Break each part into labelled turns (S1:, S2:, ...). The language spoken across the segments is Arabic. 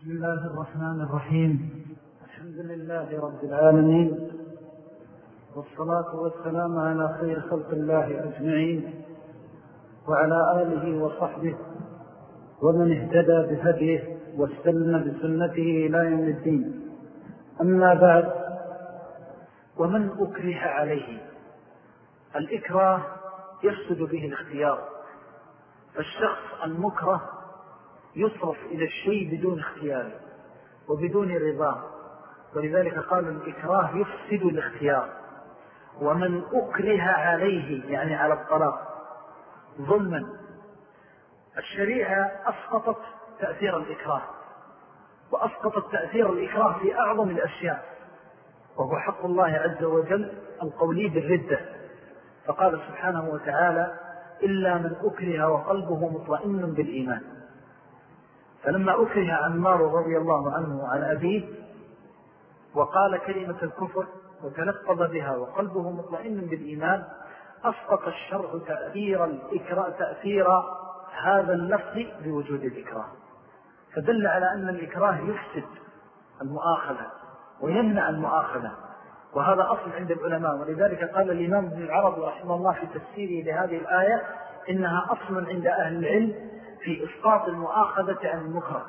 S1: بسم الله الرحمن الرحيم. الحمد لله رب العالمين. والصلاة والسلام على خير خلق الله أجمعين وعلى آله وصحبه ومن اهتدى بهديه واستلم بسنته إلى يوم الدين. أما بعد ومن أكره عليه؟ الإكراه يفسد به الاختيار. فالشخص المكره يصرف إلى الشيء بدون اختيار وبدون رضا. ولذلك قال الإكراه يفسد الاختيار. ومن أكره عليه يعني على الطلاق ظلما. الشريعة أسقطت تأثير الإكراه وأسقطت تأثير الإكراه في أعظم الأشياء وهو حق الله عز وجل القولي بالردة. فقال سبحانه وتعالى إلا من أكره وقلبه مطمئن بالإيمان. فلما أكره عمار رضي الله عنه عن أبيه وقال كلمة الكفر وتلفظ بها وقلبه مطمئن بالإيمان أسقط الشرع تأثير الإكراء تأثير هذا اللفظ بوجود الإكراه. فدل على أن الإكراه يفسد المؤاخذة ويمنع المؤاخذة وهذا أصل عند العلماء. ولذلك قال الإمام ابن العرب رحمه الله في تفسيره لهذه الآية إنها أصل عند أهل العلم في إسقاط المؤاخذة عن المكره.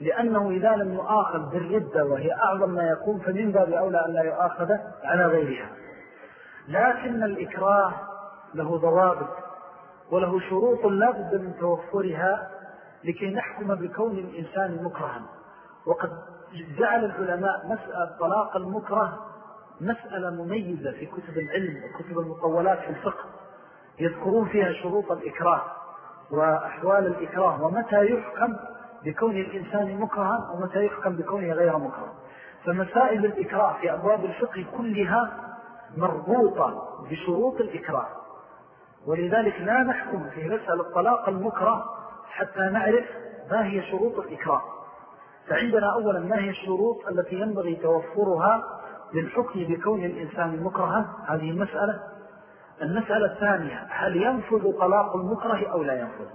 S1: لأنه إذا لم يؤاخذ بالردة وهي أعظم ما يكون فمن باب أولى أن لا يؤاخذ على غيرها. لكن الإكراه له ضوابط وله شروط لا بد من توفرها لكي نحكم بكون الإنسان مكرها. وقد جعل العلماء مسألة طلاق المكره مسألة مميزة في كتب العلم وكتب المطولات في الفقه. يذكرون فيها شروط الإكراه. وأحوال الإكراه ومتى يحكم بكون الإنسان مكرها ومتى يحكم بكونه غير مكره. فمسائل الإكراه في أبواب الفقه كلها مربوطة بشروط الإكراه. ولذلك لا نحكم في مسألة الطلاق المكره حتى نعرف ما هي شروط الإكراه. فعندنا أولا ما هي الشروط التي ينبغي توفرها للحكم بكون الإنسان مكرها؟ هذه المسألة المسألة الثانية هل ينفذ طلاق المكره أو لا ينفذ؟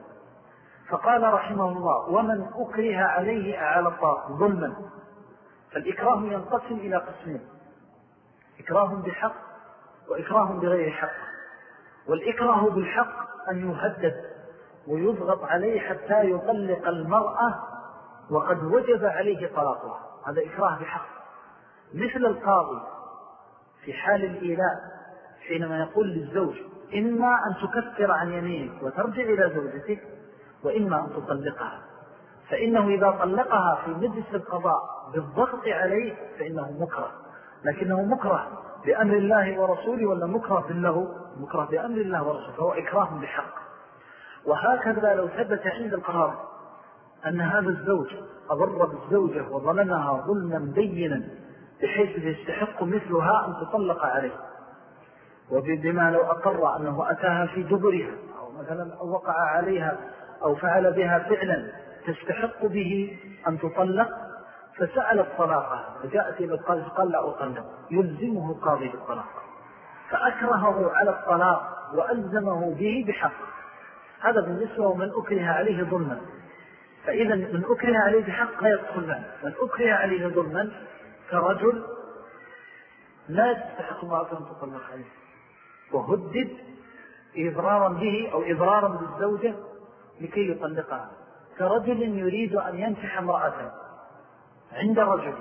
S1: فقال رحمه الله ومن أكره عليه أعلى الطلاق ظلما. فالإكراه ينقسم إلى قسمين إكراه بحق وإكراه بغير حق. والإكراه بالحق أن يهدد ويضغط عليه حتى يطلق المرأة وقد وجب عليه طلاقها. هذا إكراه بحق. مثل القاضي في حال الإيلاء حينما يقول للزوج إما أن تكفر عن يمينك وترجع إلى زوجتك وإما أن تطلقها. فإنه إذا طلقها في مجلس القضاء بالضغط عليه فإنه مكره. لكنه مكره بأمر الله ورسوله ولا مكره بالله مكره بأمر الله ورسوله فهو إكراه بحق وهكذا لو ثبت عند القرار أن هذا الزوج أضر بالزوجة وظلمها ظلما بينا بحيث يستحق مثلها أن تطلق عليه. وبما لو أقر أنه أتاها في دبرها أو مثلا أو وقع عليها أو فعل بها فعلا تستحق به أن تطلق فسأل الطلاقة فجاءت إلى القاضي قال لا أطلق يلزمه القاضي بالطلاق فأكرهه على الطلاق وألزمه به بحق. هذا بالنسبة ومن أكره عليه ظلما. فإذا من أكره عليه بحق لا يدخل من أكره عليه ظلما كرجل لا تستحق الله أن تطلق عليه. وهدد إضرارا به أو إضرارا بالزوجة لكي يطلقها. كرجل يريد أن ينفح امرأة عند رجل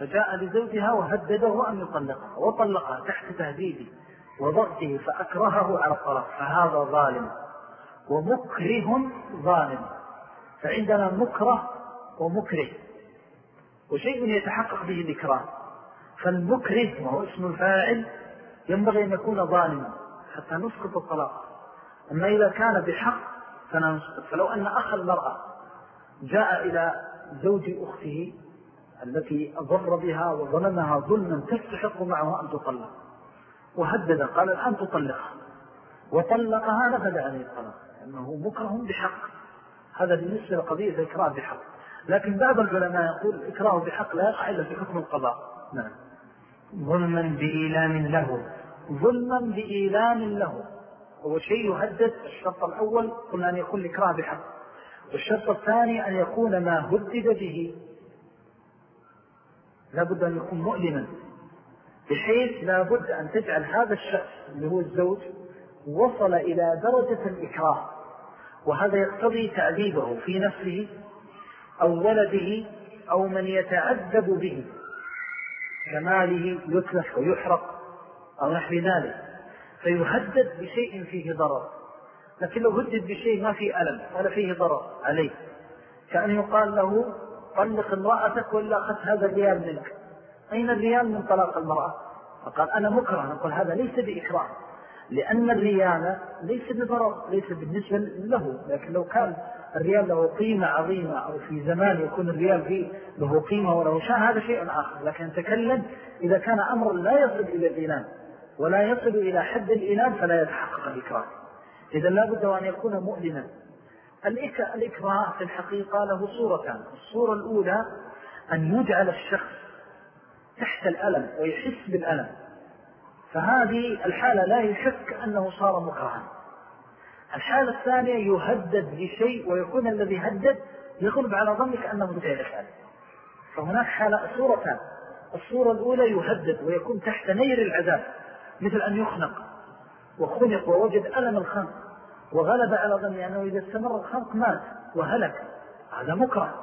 S1: فجاء لزوجها وهدده أن يطلقها وطلقها تحت تهديده وضغطه فأكرهه على الطلاق. فهذا ظالم ومكره ظالم. فعندنا مكره ومكره وشيء يتحقق به الإكراه. فالمكره وهو اسم الفاعل ينبغي أن يكون ظالما حتى نسقط الطلاق. أما إذا كان بحق فلا نسقط فلو أن أخ المرأة جاء إلى زوج أخته التي أضر بها وظلمها ظلما تستحق معه أن تطلق. وهدد قال الآن تطلقها. وطلقها نفذ عليه الطلاق لأنه مكره بحق. هذا بالنسبة لقضية إكراه بحق. لكن بعض العلماء يقول إكراه بحق لا يقع إلا في حكم القضاء. نعم.
S2: ظلما بإيلام له.
S1: ظلما بإيلام له. هو شيء يهدد الشرط الأول قلنا أن يكون الإكراه بحق والشرط الثاني أن يكون ما هدد به. لابد أن يكون مؤلما. بحيث لابد أن تجعل هذا الشخص اللي هو الزوج وصل إلى درجة الإكراه. وهذا يقتضي تعذيبه في نفسه أو ولده أو من يتعذب به. كماله يتلف ويحرق. أو نحو ذلك. فيهدد بشيء فيه ضرر. لكن لو هدد بشيء ما فيه ألم ولا فيه ضرر عليه كأن يقال له طلق امرأتك وإلا أخذت هذا الريال منك. أين الريال من طلاق المرأة؟ فقال أنا مكره. نقول هذا ليس بإكراه. لأن الريال ليس بضرر ليس بالنسبة له. لكن لو كان الريال له قيمة عظيمة أو في زمان يكون الريال فيه له قيمة وله شان هذا شيء آخر. لكن نتكلم إذا كان أمر لا يصل إلى الإنام ولا يصل إلى حد الإنام فلا يتحقق الإكراه. إذا لابد أن يكون مؤلما. الإكراه في الحقيقة له صورتان. الصورة الأولى أن يجعل الشخص تحت الألم ويحس بالألم. فهذه الحالة لا يشك أنه صار مكرها. الحالة الثانية يهدد بشيء ويكون الذي هدد يغلب على ظنك أنه غير يفعل فهناك حالة صورتان. الصورة الأولى يهدد ويكون تحت نير العذاب. مثل أن يخنق. وخنق ووجد ألم الخنق. وغلب على ظني أنه إذا استمر الخنق مات وهلك. هذا مكره.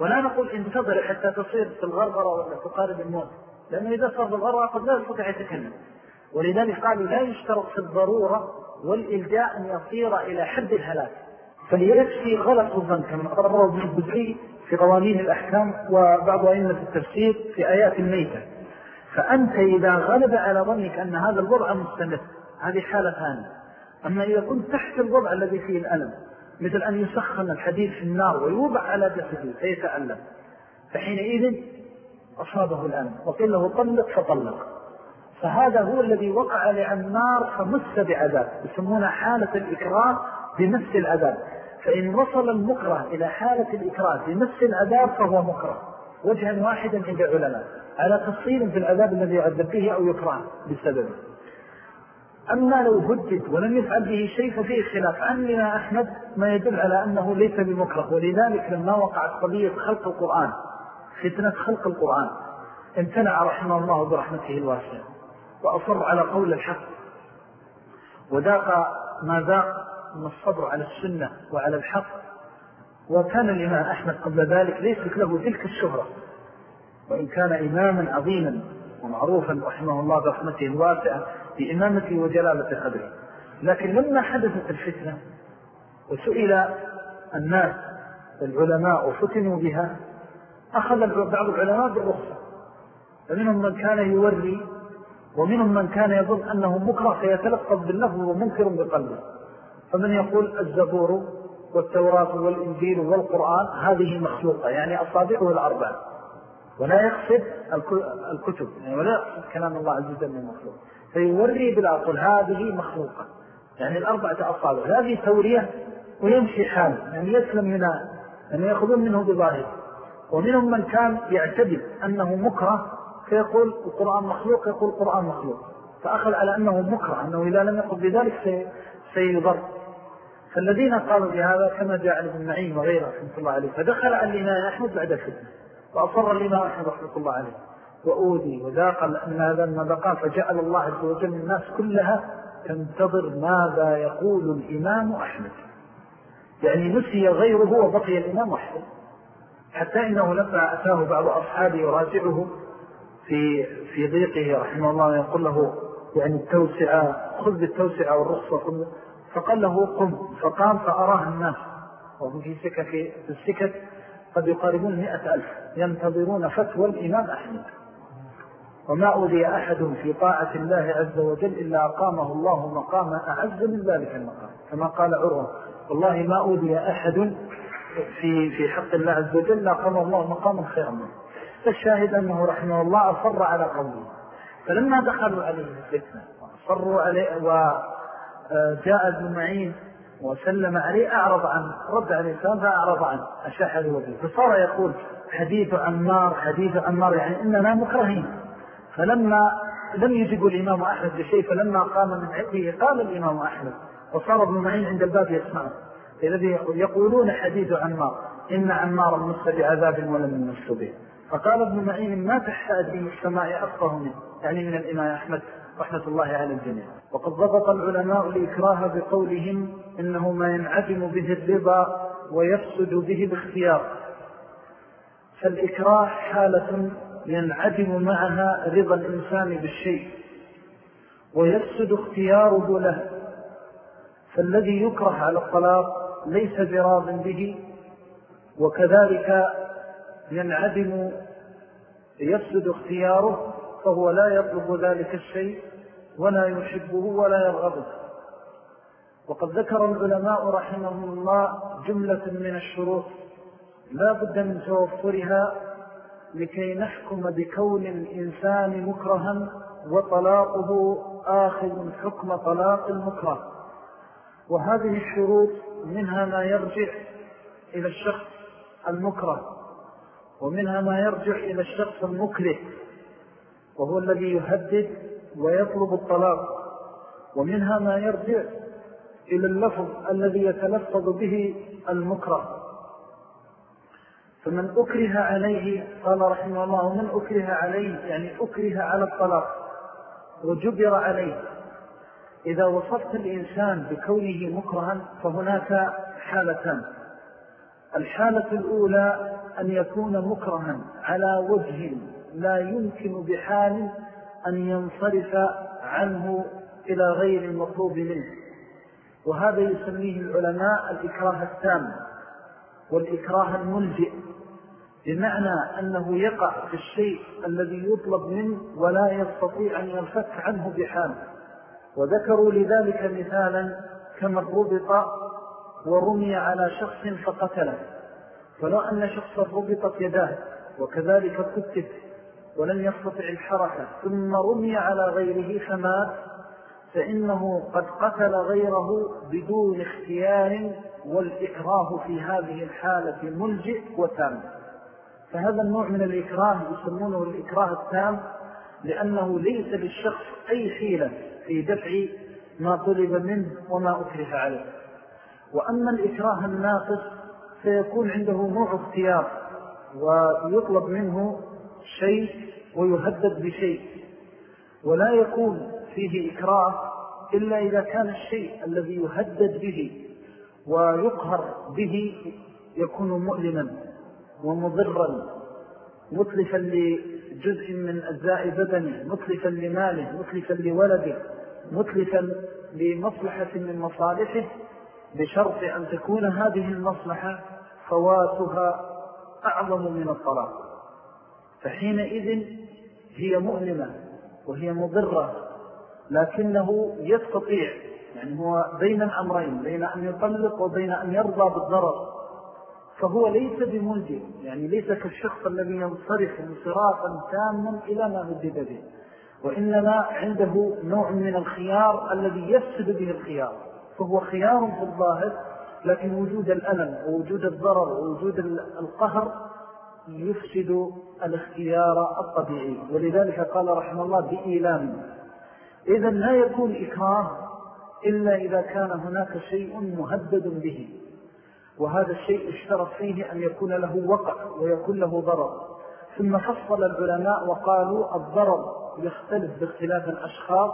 S1: ولا نقول انتظر حتى تصير في الغربرة ولا تقارب الموت. لأنه إذا صار الغربرة قد لا يستطيع يتكلم. ولذلك قالوا لا يشترط في الضرورة والإلجاء أن يصير إلى حد الهلاك. فليكفي غلط الظن كما قرره ابن البزعي في قوانين الأحكام وبعض أئمة التفسير في آيات الميتة. فأنت إذا غلب على ظنك أن هذا الوضع مستمر هذه حالة ثانية. أما إذا كنت تحت الوضع الذي فيه الألم مثل أن يسخن الحديد في النار ويوضع على جسده فيتألم فحينئذ أصابه الألم وقيل له طلق فطلق. فهذا هو الذي وقع لعمار فمس بعذاب يسمون حالة الإكراه بمس العذاب. فإن وصل المكره إلى حالة الإكراه بمس العذاب فهو مكره. وجها واحدا عند علماء على تفصيل في العذاب الذي يعذب به أو يكره بسببه. أما لو هدد ولم يفعل به شيء ففيه خلاف. عننا أحمد ما يدل على أنه ليس بمكره. ولذلك لما وقعت قضية خلق القرآن فتنة خلق القرآن امتنع رحمه الله برحمته الواسعة. وأصر على قول الحق. وذاق ما ذاق من الصبر على السنة وعلى الحق. وكان الإمام أحمد قبل ذلك ليست له تلك الشهرة. وإن كان إماما عظيما ومعروفا رحمه الله برحمته الواسعة بإمامته وجلالة قدره. لكن لما حدثت الفتنة وسئل الناس العلماء وفتنوا بها أخذ بعض العلماء بالرخصة فمنهم من كان يوري ومنهم من كان يظن أنه مكره فيتلقض باللفظ ومنكر بقلبه. فمن يقول الزبور والتوراة والإنجيل والقرآن هذه مخلوقة يعني أصابعه الأربع ولا يقصد الكتب يعني ولا يقصد كلام الله عز وجل من مخلوق. فيوري بالعقل هذه مخلوقة. يعني الأربعة أصابع هذه تورية ويمشي حاله. يعني يسلم من يعني يأخذون منه بظاهر. ومنهم من كان يعتدد أنه مكره فيقول القرآن مخلوق يقول القرآن مخلوق. فأخذ على أنه مكره أنه إذا لم يقل بذلك سيضر فالذين قالوا بهذا كما جاء عن ابن معين وغيره رحمة الله عليه. فدخل على الإمام أحمد بعد الفتنة. فأصر الإمام أحمد رحمة الله عليه. وأودي وذاق أن هذا المذقان فجعل الله عز وجل الناس كلها تنتظر ماذا يقول الإمام أحمد. يعني نسي غيره وبقي الإمام أحمد. حتى إنه لما أتاه بعض أصحابه يراجعه في في ضيقه رحمه الله يقول له يعني التوسعة خذ بالتوسعة والرخصة فقال له قم. فقام فأراه الناس. وهم في سكة في السكة قد يقاربون مئة ألف. ينتظرون فتوى الإمام أحمد. وما أولي أحد في طاعة الله عز وجل إلا أقامه الله مقاما أعز من ذلك المقام. كما قال عروة. والله ما أولي أحد في, في حق الله عز وجل أقامه الله مقاما خيرا منه. فالشاهد أنه رحمه الله أصر على قوله. فلما دخلوا عليه الفتنة وأصروا عليه وجاء ابن معين وسلم عليه أعرض عنه. رد عليه السلام فأعرض عنه. أشاح الوجه فصار يقول حديث عمار حديث عمار يعني إننا مكرهين. فلما لم يجب الإمام أحمد بشيء فلما قام من عقله قال الإمام أحمد وصار ابن معين عند الباب يسمعه. الذي يقولون حديث عمار إن عمارا مس بعذاب ولم يمس به. فقال ابن معين ما تحتاج من السماء أفقه منه؟ يعني من الإمام أحمد رحمة الله على الجميع. وقد ضبط العلماء الإكراه بقولهم إنه ما ينعدم به الرضا ويفسد به الاختيار. فالإكراه حالة ينعدم معها رضا الإنسان بالشيء ويفسد اختياره له فالذي يكره على الطلاق ليس براض به وكذلك ينعدم يفسد اختياره فهو لا يطلب ذلك الشيء. ولا يحبه ولا يرغبه. وقد ذكر العلماء رحمهم الله جملة من الشروط. لا بد من توفرها لكي نحكم بكون الإنسان مكرها وطلاقه آخذ حكم طلاق المكره. وهذه الشروط منها ما يرجع إلى الشخص المكره ومنها ما يرجع إلى الشخص المكره وهو الذي يهدد ويطلب الطلاق ومنها ما يرجع إلى اللفظ الذي يتلفظ به المكره. فمن أكره عليه قال رحمه الله من أكره عليه يعني أكره على الطلاق وجبر عليه. إذا وصفت الإنسان بكونه مكرها فهناك حالتان. الحالة الأولى أن يكون مكرها على وجه لا يمكن بحال أن ينصرف عنه إلى غير المطلوب منه. وهذا يسميه العلماء الإكراه التام والإكراه الملجئ بمعنى أنه يقع في الشيء الذي يطلب منه ولا يستطيع أن ينفك عنه بحال وذكروا لذلك مثالا كما ربط ورمي على شخص فقتله. فلو أن شخصا ربطت يداه وكذلك كتف ولم يستطع الحركة ثم رمي على غيره فمات فإنه قد قتل غيره بدون اختيار والإكراه في هذه الحالة ملجئ وتام. فهذا النوع من الإكراه يسمونه الإكراه التام لأنه ليس للشخص أي حيلة في دفع ما طلب منه وما أكره عليه. وأما الإكراه الناقص سيكون عنده نوع اختيار ويطلب منه شيء ويهدد بشيء. ولا يكون فيه إكراه إلا إذا كان الشيء الذي يهدد به ويقهر به يكون مؤلما ومضرا متلفا لجزء من أجزاء بدنه متلفا لماله متلفا لولده متلفا لمصلحة من مصالحه بشرط أن تكون هذه المصلحة فواتها أعظم من الطلاق. فحينئذ هي مؤلمة وهي مضرة لكنه يستطيع يعني هو بين الأمرين بين أن يطلق وبين أن يرضى بالضرر. فهو ليس بملجئ يعني ليس كالشخص الذي ينصرف انصرافا تاما إلى ما هدد به وإنما عنده نوع من الخيار الذي يفسد به الخيار. فهو خيار في الظاهر لكن وجود الألم ووجود الضرر ووجود القهر يفسد الاختيار الطبيعي. ولذلك قال رحمه الله بإيلام إذا لا يكون إكراه إلا إذا كان هناك شيء مهدد به وهذا الشيء اشترط فيه أن يكون له وقع ويكون له ضرر. ثم فصل العلماء وقالوا الضرر يختلف باختلاف الأشخاص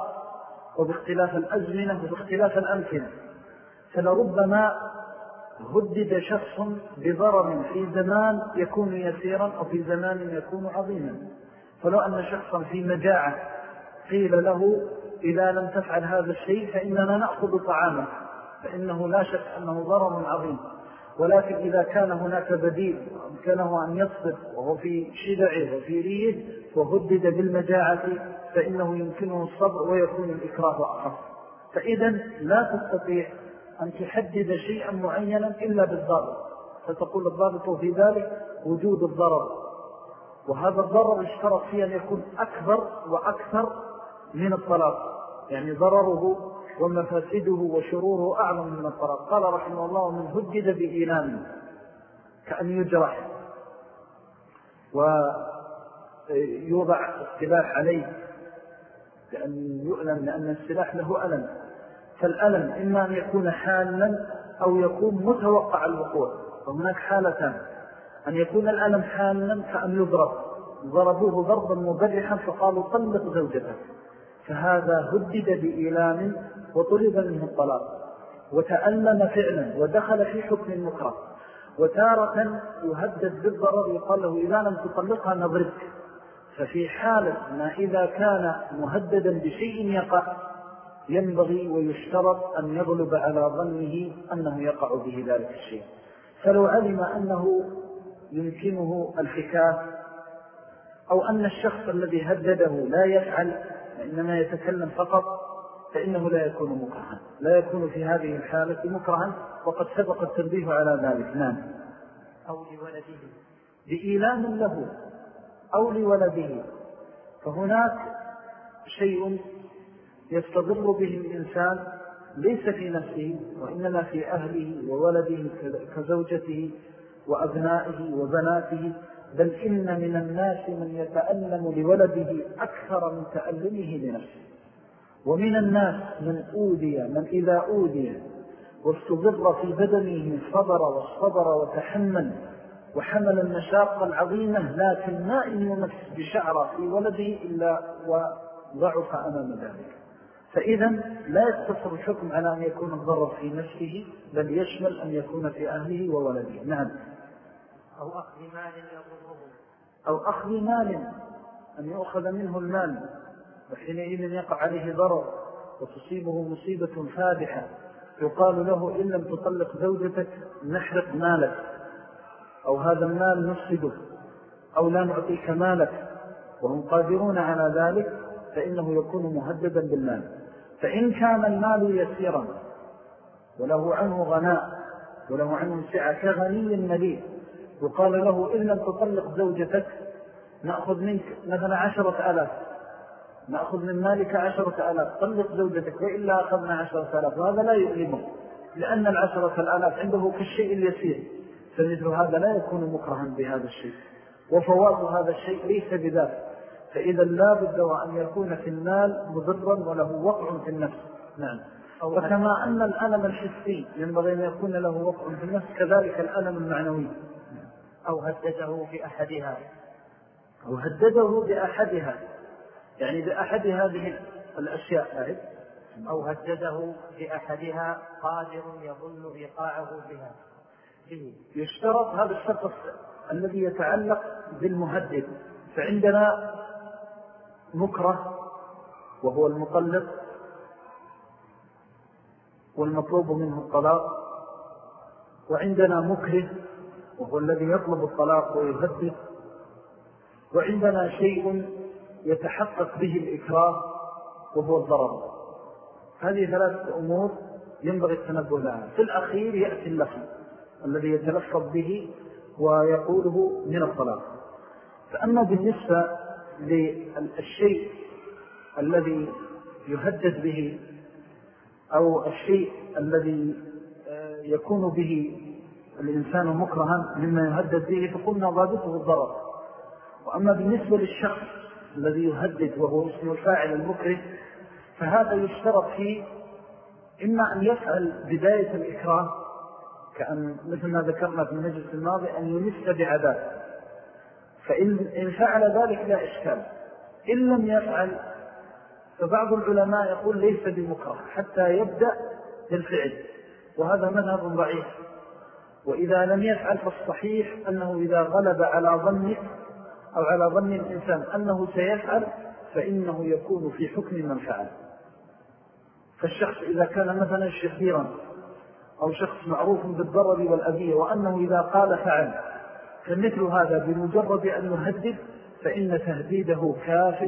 S1: وباختلاف الأزمنة وباختلاف الأمكنة. فلربما هدد شخص بضرر في زمان يكون يسيرا أو في زمان يكون عظيما. فلو أن شخصا في مجاعة قيل له إذا لم تفعل هذا الشيء فإننا نأخذ طعامه فإنه لا شك أنه ضرر عظيم. ولكن إذا كان هناك بديل وأمكنه أن يصبر وهو في شدعه وفي ريه وهدد بالمجاعة فإنه يمكنه الصبر ويكون الإكراه أخف فإذا لا تستطيع أن تحدد شيئا معينا إلا بالضرر. فتقول الضابط في ذلك وجود الضرر. وهذا الضرر اشترط فيه أن يكون أكبر وأكثر من الطلاق. يعني ضرره ومفاسده وشروره أعظم من الطلاق. قال رحمه الله من هدد بإيلام كأن يجرح ويوضع السلاح عليه كأن يؤلم لأن السلاح له ألم. فالألم إما أن يكون حالا أو يكون متوقع الوقوع وهناك حالتان. أن يكون الألم حالا فأن يضرب. ضربوه ضربا مبرحا فقالوا طلق زوجته. فهذا هدد بإيلام وطلب منه الطلاق. وتألم فعلا ودخل في حكم المكره وتارة يهدد بالضرر يقال له إذا لم تطلقها نضربك. ففي حالة ما إذا كان مهددا بشيء يقع. ينبغي ويشترط أن يغلب على ظنه أنه يقع به ذلك الشيء. فلو علم أنه يمكنه الحكاة أو أن الشخص الذي هدده لا يفعل وإنما يتكلم فقط فإنه لا يكون مكرها. لا يكون في هذه الحالة مكرها وقد سبق التنبيه على ذلك. نعم.
S2: أو لولده.
S1: بإيلام له أو لولده. فهناك شيء يستضر به الإنسان ليس في نفسه وإنما في أهله وولده كزوجته وأبنائه وبناته بل إن من الناس من يتألم لولده أكثر من تألمه لنفسه. ومن الناس من أودي من إذا أودي واستضر في بدنه صبر واصطبر وتحمل وحمل المشاقة العظيمة لكن ما إن يمس بشعره في ولده إلا وضعف أمام ذلك. فإذا لا يقتصر الحكم على أن يكون الضرر في نفسه بل يشمل أن يكون في أهله وولده. نعم.
S2: أو أخذ مال يضره.
S1: أو أخذ مال أن يؤخذ منه المال. وحينئذ يقع عليه ضرر وتصيبه مصيبة فادحة. يقال له إن لم تطلق زوجتك نحرق مالك. أو هذا المال نفسده. أو لا نعطيك مالك. وهم قادرون على ذلك فإنه يكون مهددا بالمال. فإن كان المال يسيرا وله عنه غناء وله عنه سعة كغني مليء وقال له إن لم تطلق زوجتك نأخذ منك مثلا عشرة ألاف نأخذ من مالك عشرة ألاف طلق زوجتك وإلا أخذنا عشرة ألاف وهذا لا يؤلمه لأن العشرة الألاف عنده كالشيء اليسير فمثل هذا لا يكون مكرها بهذا الشيء وفوات هذا الشيء ليس بذلك فإذا لا بد وأن يكون في المال مضرا وله وقع في النفس. نعم. وكما أن الألم الحسي ينبغي أن يكون له وقع في النفس كذلك الألم المعنوي.
S2: أو هدده بأحدها.
S1: أو هدده بأحدها. يعني بأحد هذه الأشياء
S2: أو هدده بأحدها قادر يظن إيقاعه بها.
S1: به يشترط هذا الشخص الذي يتعلق بالمهدد. فعندنا مكره وهو المطلق والمطلوب منه الطلاق وعندنا مكره وهو الذي يطلب الطلاق ويهدد وعندنا شيء يتحقق به الإكراه وهو الضرر. هذه ثلاثة أمور ينبغي التنبه لها. في الأخير يأتي اللفظ الذي يتلفظ به ويقوله من الطلاق. فأما بالنسبة للشيء الذي يهدد به أو الشيء الذي آه، يكون به الإنسان مكرها مما يهدد به فقلنا ضابطه الضرر. وأما بالنسبة للشخص الذي يهدد وهو اسم الفاعل المكره فهذا يشترط فيه إما أن يفعل بداية الإكراه كأن مثل ما ذكرنا في المجلس الماضي أن يمس بعذاب فإن فعل ذلك لا إشكال. إن لم يفعل فبعض العلماء يقول ليس بمكره حتى يبدأ بالفعل وهذا مذهب ضعيف. وإذا لم يفعل فالصحيح أنه إذا غلب على ظنك أو على ظن الإنسان أنه سيفعل فإنه يكون في حكم من فعل. فالشخص إذا كان مثلا شخيرا أو شخص معروف بالضرر والأذية وأنه إذا قال فعل فمثل هذا بمجرد أن يهدد فإن تهديده كاف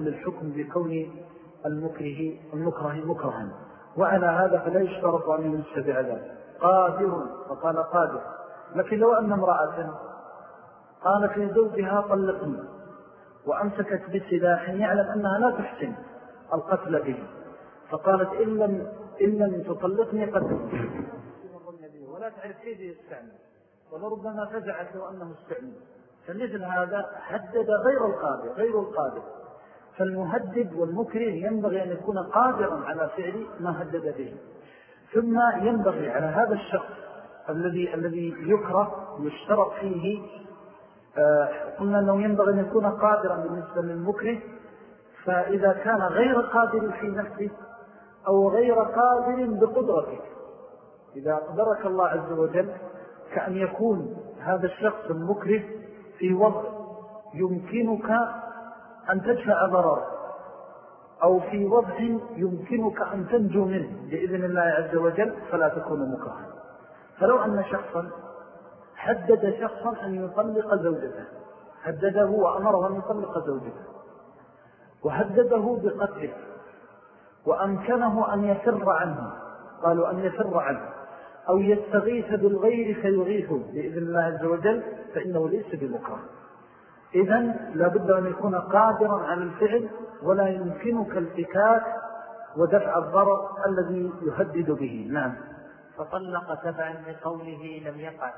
S1: للحكم بكون المكره, المكره مكرها. وعلى هذا فلا يشترط أن ينسى بعذاب قادر فقال قادر. لكن لو أن امرأة قالت لزوجها طلقني وأمسكت بسلاح يعلم أنها لا تحسن القتل به. فقالت إن لم, إن لم تطلقني قتلت ولا تعرف كيف يستعمل. ولربما فزعت لو أنه استعمل فمثل هذا هدد غير القادر غير القادر. فالمهدد والمكره ينبغي أن يكون قادرا على فعل ما هدد به. ثم ينبغي على هذا الشخص الذي الذي يكره يشترط فيه آه، قلنا أنه ينبغي أن يكون قادرا بالنسبة للمكره. فإذا كان غير قادر في نفسه أو غير قادر بقدرتك إذا أقدرك الله عز وجل كأن يكون هذا الشخص المكره في وضع يمكنك أن تدفع ضرره أو في وضع يمكنك أن تنجو منه بإذن الله عز وجل فلا تكون مكرها. فلو أن شخصا حدد شخصا أن يطلق زوجته هدده وأمره أن يطلق زوجته وهدده بقتله وأمكنه أن يفر عنه قالوا أن يفر عنه أو يستغيث بالغير فيغيثه بإذن الله عز وجل فإنه ليس بمكره إذن لابد أن يكون قادرا على الفعل ولا يمكنك الفكاك ودفع الضرر الذي يهدد به. نعم.
S2: فطلق تبعا لقوله لم يقع.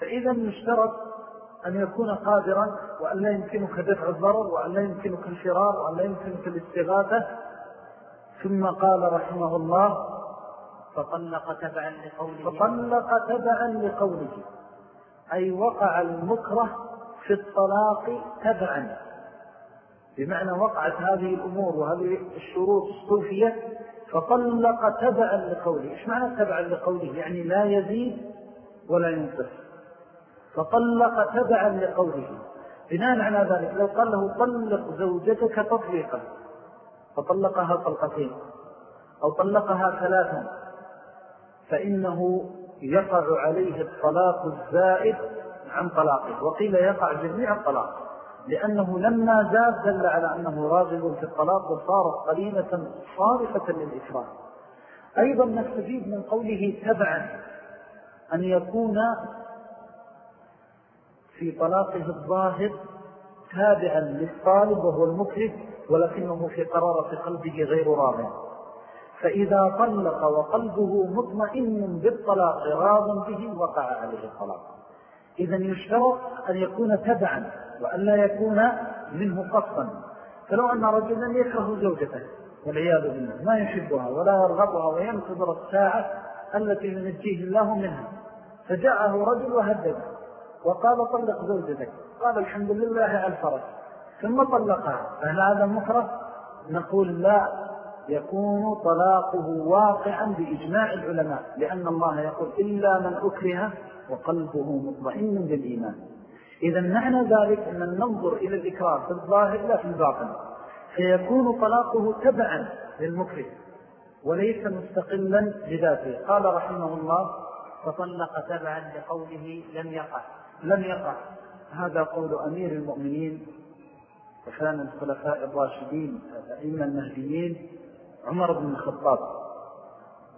S1: فإذا يشترط أن يكون قادرا وأن لا يمكنك دفع الضرر وأن لا يمكنك الفرار وأن لا يمكنك الاستغاثة. ثم قال رحمه الله
S2: فطلق تبعا لقوله.
S1: فطلق تبعا لقوله. أي وقع المكره في الطلاق تبعا. بمعنى وقعت هذه الأمور وهذه الشروط استوفيت فطلق تبعا لقوله. إيش معنى تبعا لقوله؟ يعني لا يزيد ولا ينقص. فطلق تبعا لقوله. بناء على ذلك لو قال له طلق زوجتك تطليقا فطلقها طلقتين أو طلقها ثلاثا فإنه يقع عليه الطلاق الزائد عن طلاقه. وقيل يقع جميع الطلاق لأنه لما زاد دل على أنه راغب في الطلاق وصارت قليلة صارفة للإكرام أيضا نستفيد من قوله تبعا أن يكون في طلاقه الظاهر تابعا للطالب وهو المكرف ولكنه في قرارة قلبه غير راض فإذا طلق وقلبه مطمئن بالطلاق راض به وقع عليه الطلاق. إذا يشترط أن يكون تبعا وأن لا يكون منه قصا فلو أن رجلا يكره زوجته والعياذ بالله ما يحبها ولا يرغبها وينتظر الساعة التي ينجيه الله منها. فجاءه رجل وهدده وقال طلق زوجتك. قال الحمد لله على الفرج. ثم طلقها. فهل هذا مكره؟ نقول لا. يكون طلاقه واقعا بإجماع العلماء لأن الله يقول إلا من أكره وقلبه مطمئن بالإيمان. إذا معنى ذلك أن ننظر إلى الإكرام في الظاهر لا في الباطن. فيكون طلاقه تبعا للمكره وليس مستقلا بذاته قال رحمه الله
S2: فطلق تبعا لقوله لم يقع.
S1: لم يقع. هذا قول أمير المؤمنين وكان الخلفاء الراشدين الأئمة المهديين عمر بن الخطاب.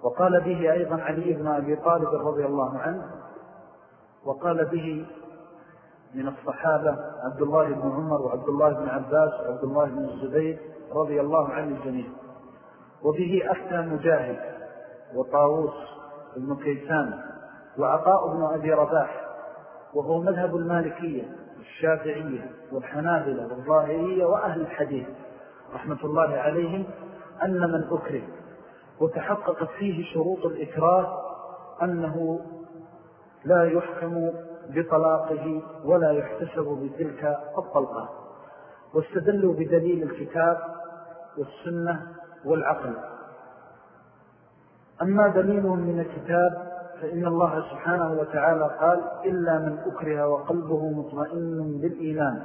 S1: وقال به أيضا علي بن أبي طالب رضي الله عنه وقال به من الصحابة عبد الله بن عمر وعبد الله بن عباس وعبد الله بن الزبير رضي الله عن الجميع وبه أفتى مجاهد وطاووس بن كيسان وعطاء بن أبي رباح وهو مذهب المالكية والشافعية والحنابلة والظاهرية وأهل الحديث رحمة الله عليهم. أن من أكره وتحققت فيه شروط الإكراه أنه لا يحكم بطلاقه ولا يحتسب بتلك الطلقة. واستدلوا بدليل الكتاب والسنة والعقل. أما دليلهم من الكتاب فإن الله سبحانه وتعالى قال إلا من أكره وقلبه مطمئن بالإيمان.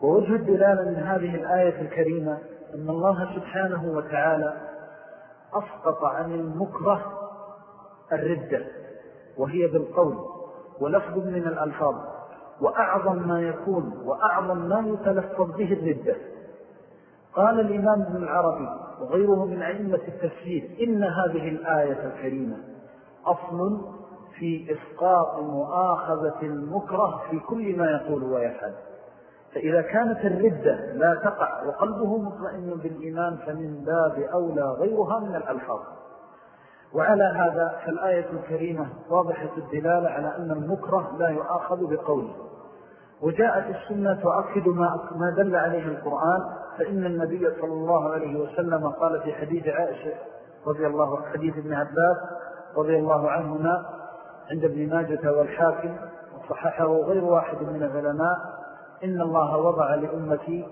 S1: ووجه الدلالة من هذه الآية الكريمة أن الله سبحانه وتعالى أسقط عن المكره الردة وهي بالقول ولفظ من الألفاظ وأعظم ما يكون وأعظم ما يتلفظ به الردة قال الإمام ابن العربي وغيره من أئمة التفسير إن هذه الآية الكريمة أصل في إسقاط مؤاخذة المكره في كل ما يقول ويفعل. فإذا كانت الردة لا تقع وقلبه مطمئن بالإيمان فمن باب أولى غيرها من الألفاظ. وعلى هذا فالآية الكريمة واضحة الدلالة على أن المكره لا يؤاخذ بقوله. وجاءت السنة تؤكد ما دل عليه القرآن فإن النبي صلى الله عليه وسلم قال في حديث عائشة رضي الله حديث ابن عباس رضي الله عنهما عند ابن ماجة والحاكم وصححه غير واحد من العلماء إن الله وضع لأمتي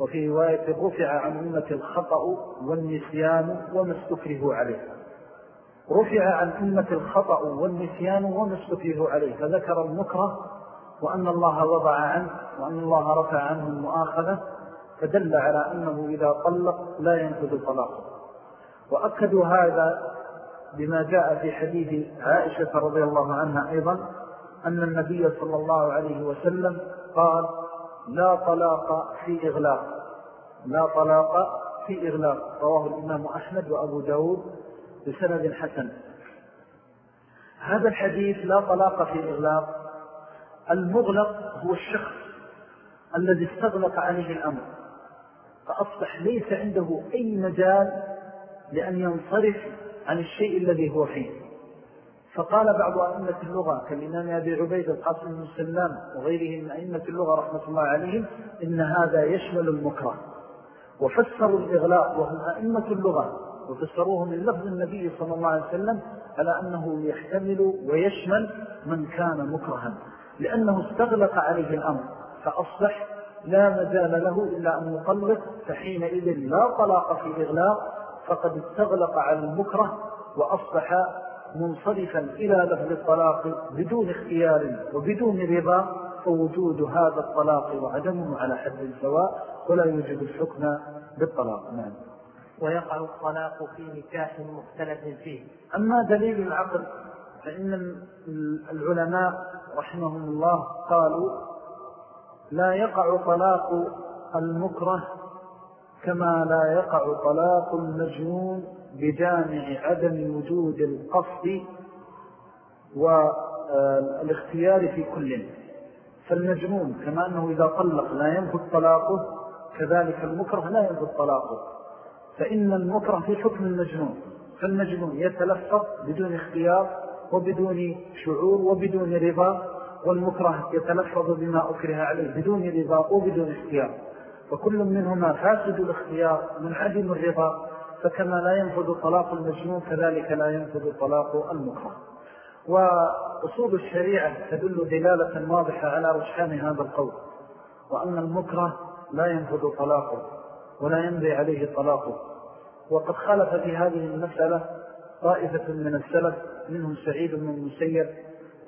S1: وفي رواية رفع عن أمة الخطأ والنسيان وما استكره عليه. رفع عن أمة الخطأ والنسيان وما استكره عليه. فذكر المكره وأن الله وضع عنه وأن الله رفع عنه المؤاخذة فدل على أنه إذا طلق لا ينفذ طلاقه وأكدوا هذا بما جاء في حديث عائشة رضي الله عنها أيضا أن النبي صلى الله عليه وسلم قال لا طلاق في إغلاق. لا طلاق في إغلاق. رواه الإمام أحمد وأبو داود بسند حسن. هذا الحديث لا طلاق في إغلاق. المغلق هو الشخص الذي استغلق عليه الأمر. فأصبح ليس عنده أي مجال لأن ينصرف عن الشيء الذي هو فيه. فقال بعض أئمة اللغة كالإمام أبي عبيد القاسم بن سلام وغيره من أئمة اللغة رحمة الله عليهم إن هذا يشمل المكره. وفسروا الإغلاق وهم أئمة اللغة وفسروه من لفظ النبي صلى الله عليه وسلم على أنه يحتمل ويشمل من كان مكرها. لأنه استغلق عليه الأمر فأصبح لا مجال له إلا أن يطلق فحينئذ لا طلاق في إغلاق فقد استغلق على المكره وأصبح منصرفا إلى لفظ الطلاق بدون اختيار وبدون رضا فوجود هذا الطلاق وعدمه على حد سواء ولا يوجد الحكم بالطلاق. نعم.
S2: ويقع الطلاق في نكاح مختلف فيه.
S1: أما دليل العقل فإن العلماء رحمهم الله قالوا لا يقع طلاق المكره كما لا يقع طلاق المجنون بجامع عدم وجود القصد والاختيار في كل. فالمجنون كما أنه إذا طلق لا ينفذ طلاقه كذلك المكره لا ينفذ طلاقه. فإن المكره في حكم المجنون. فالمجنون يتلفظ بدون اختيار وبدون شعور وبدون رضا والمكره يتلفظ بما أكره عليه بدون رضا وبدون اختيار. وكل منهما فاسد الاختيار من عدم الرضا فكما لا ينفذ طلاق المجنون كذلك لا ينفذ طلاق المكره وأصول الشريعة تدل دلالة واضحة على رجحان هذا القول وأن المكره لا ينفذ طلاقه ولا ينبي عليه طلاقه. وقد خالف في هذه المسألة طائفة من السلف منهم سعيد بن المسيب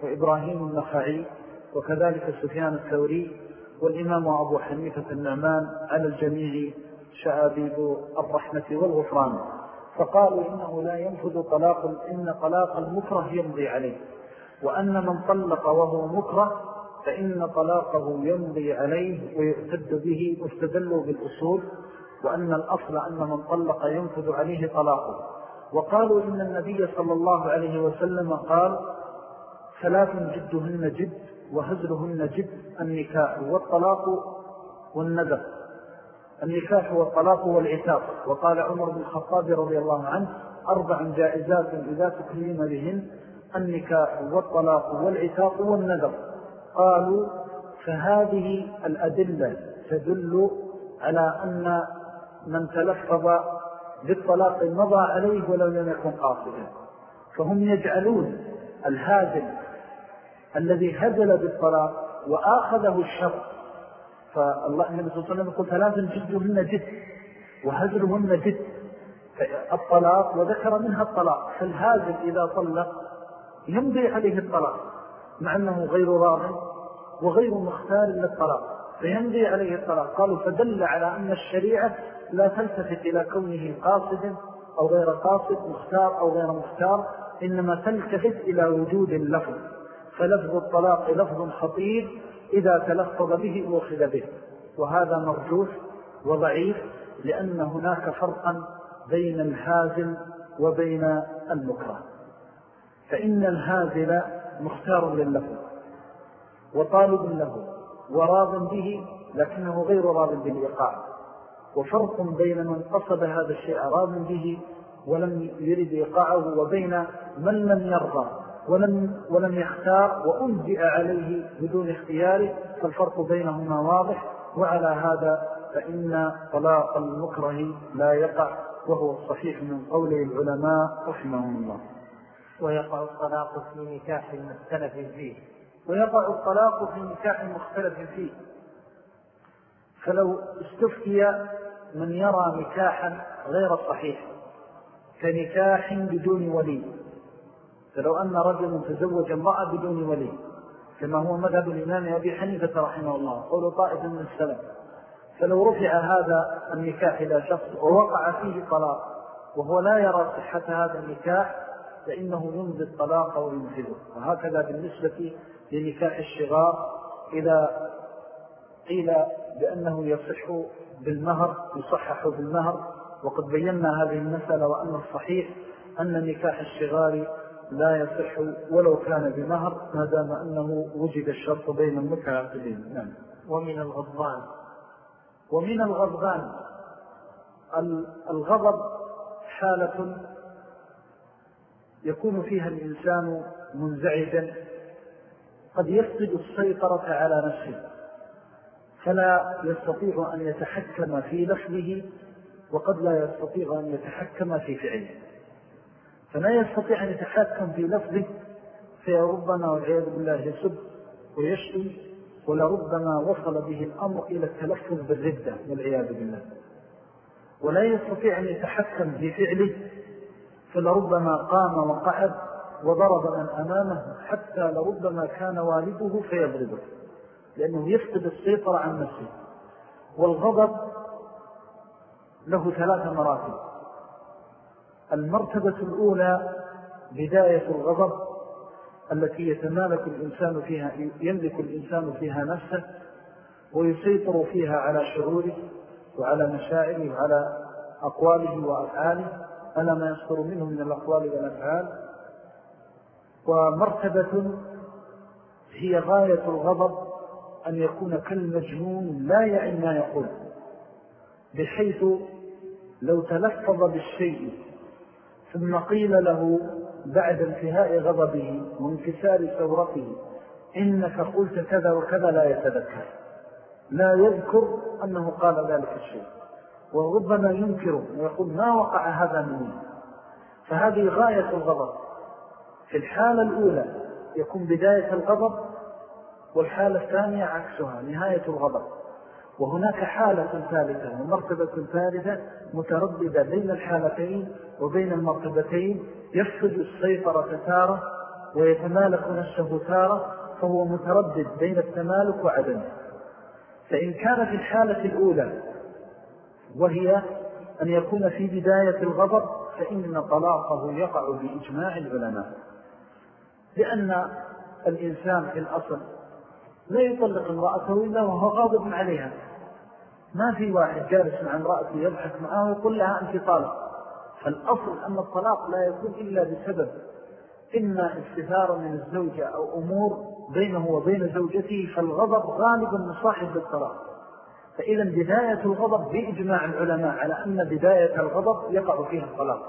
S1: وإبراهيم النخعي وكذلك سفيان الثوري والإمام أبو حنيفة النعمان على الجميع شعابيب الرحمة والغفران. فقالوا إنه لا ينفذ طلاق إن طلاق المكره يمضي عليه. وأن من طلق وهو مكره فإن طلاقه يمضي عليه ويؤتد به واستدلوا بالأصول. وأن الأصل أن من طلق ينفذ عليه طلاقه. وقالوا إن النبي صلى الله عليه وسلم قال ثلاث جدهن جد وهزلهن جد النكاح والطلاق والنذر. النكاح والطلاق والعتاق. وقال عمر بن الخطاب رضي الله عنه أربع جائزات إذا تكلم بهن النكاح والطلاق والعتاق والنذر. قالوا فهذه الأدلة تدل على أن من تلفظ بالطلاق مضى عليه ولو لم يكن قاصدا. فهم يجعلون الهازل الذي هزل بالطلاق وآخذه الشر فالله النبي صلى الله عليه وسلم يقول ثلاثا جدهن جد وهزلهن جد. الطلاق وذكر منها الطلاق. فالهازل إذا طلق يمضي عليه الطلاق مع أنه غير راض وغير مختار للطلاق فيمضي عليه الطلاق. قالوا فدل على أن الشريعة لا تلتفت إلى كونه قاصد أو غير قاصد مختار أو غير مختار إنما تلتفت إلى وجود اللفظ. فلفظ الطلاق لفظ خطير إذا تلفظ به وخذ به. وهذا مرجوح وضعيف لأن هناك فرقا بين الهازل وبين المكره. فإن الهازل مختار لللفظ وطالب له وراض به لكنه غير راض بالإيقاع. وفرق بين من قصد هذا الشيء راض به ولم يرد إيقاعه وبين من لم يرضى. ولم, ولم يختار وأنزئ عليه بدون اختياره فالفرق بينهما واضح. وعلى هذا فإن طلاق المكره لا يقع
S3: وهو الصحيح من قول العلماء رحمهم الله.
S2: ويقع الطلاق في نكاح مختلف فيه.
S1: ويقع الطلاق في نكاح مختلف فيه. فلو استفتي من يرى نكاحا غير صحيح كنكاح بدون ولي فلو أن رجل تزوج امرأة بدون ولي كما هو مذهب الإمام أبي حنيفة رحمه الله قول طائف من السلام فلو رفع هذا النكاح إلى شخص ووقع فيه طلاق وهو لا يرى صحة هذا النكاح فإنه يمضي الطلاق وينزله. وهكذا بالنسبة لنكاح الشغار إذا قيل بأنه يصح بالمهر يصحح بالمهر وقد بينا هذه المسألة وأن الصحيح أن نكاح الشغار لا يصح ولو كان بمهر ما دام أنه وجد الشرط بين المتعاقدين. نعم.
S2: ومن الغضبان.
S1: ومن الغضبان. الغضب حالة يكون فيها الإنسان منزعجا. قد يفقد السيطرة على نفسه. فلا يستطيع أن يتحكم في لفظه وقد لا يستطيع أن يتحكم في فعله. فلا يستطيع أن يتحكم في لفظه فيربما والعياذ بالله يسب ويشتم ولربما وصل به الأمر إلى التلفظ بالردة والعياذ بالله. ولا يستطيع أن يتحكم في فعله فلربما قام وقعد وضرب من أمامه حتى لربما كان والده فيضربه لأنه يفقد السيطرة عن نفسه. والغضب له ثلاث مراتب. المرتبة الأولى بداية الغضب التي يتمالك الإنسان فيها يملك الإنسان فيها نفسه ويسيطر فيها على شعوره وعلى مشاعره وعلى أقواله وأفعاله. ألا ما يصدر منه من الأقوال والأفعال. ومرتبة هي غاية الغضب أن يكون كالمجنون لا يعي ما يقول بحيث لو تلفظ بالشيء ثم قيل له بعد انتهاء غضبه وانكسار ثورته إنك قلت كذا وكذا لا يتذكر. لا يذكر أنه قال ذلك الشيء. وربما ينكره ويقول ما وقع هذا مني؟ فهذه غاية الغضب. في الحالة الأولى يكون بداية الغضب والحالة الثانية عكسها نهاية الغضب. وهناك حالة ثالثة ومرتبة ثالثة مترددة بين الحالتين وبين المرتبتين يفقد السيطرة تارة ويتمالك نفسه تارة فهو متردد بين التمالك وعدمه. فإن كان في الحالة الأولى وهي أن يكون في بداية الغضب فإن طلاقه يقع بإجماع العلماء. لأن الإنسان في الأصل لا يطلق امرأته إلا وهو غاضب عليها. ما في واحد جالس مع امرأته يضحك معها ويقول لها أنت طالق. فالأصل أن الطلاق لا يكون إلا بسبب إما استثارة من الزوجة أو أمور بينه وبين زوجته فالغضب غالبا مصاحب بالطلاق فإذا بداية الغضب بإجماع العلماء على أن بداية الغضب يقع فيها الطلاق.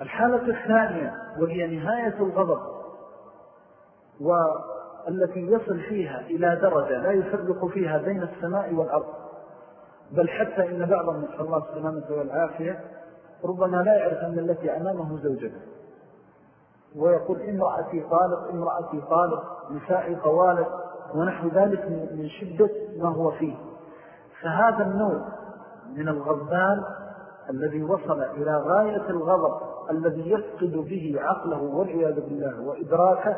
S1: الحالة الثانية وهي نهاية الغضب والتي يصل فيها إلى درجة لا يفرق فيها بين السماء والأرض. بل حتى إن بعضهم نسأل الله السلامة والعافية ربما لا يعرف أن التي أمامه زوجته ويقول امرأتي طالق امرأتي طالق نسائي طوالق ونحو ذلك من شدة ما هو فيه. فهذا النوع من الغضبان الذي وصل إلى غاية الغضب الذي يفقد به عقله والعياذ بالله وإدراكه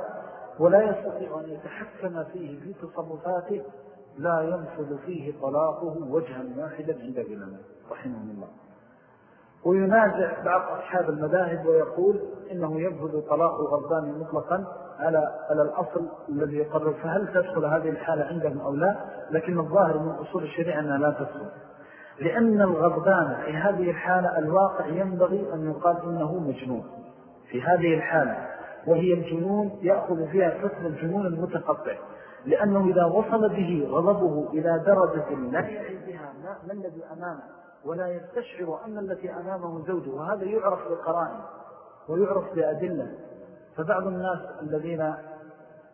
S1: ولا يستطيع أن يتحكم فيه في تصرفاته لا ينفذ فيه طلاقه وجها واحدا عند العلماء رحمه الله. وينازع بعض أصحاب المذاهب ويقول إنه ينفذ طلاق الغضبان مطلقا على على الأصل الذي يقرر فهل تدخل هذه الحالة عندهم أو لا؟ لكن الظاهر من أصول الشريعة أنها لا تدخل. لأن الغضبان في هذه الحالة الواقع ينبغي أن يقال إنه مجنون. في هذه الحالة وهي الجنون يأخذ فيها حكم الجنون المتقطع لأنه إذا وصل به غضبه إلى درجة لا يعي بها ما الذي أمامه؟ ولا يستشعر أن التي أمامه زوجه وهذا يعرف بالقرائن ويعرف بأدلة فبعض الناس الذين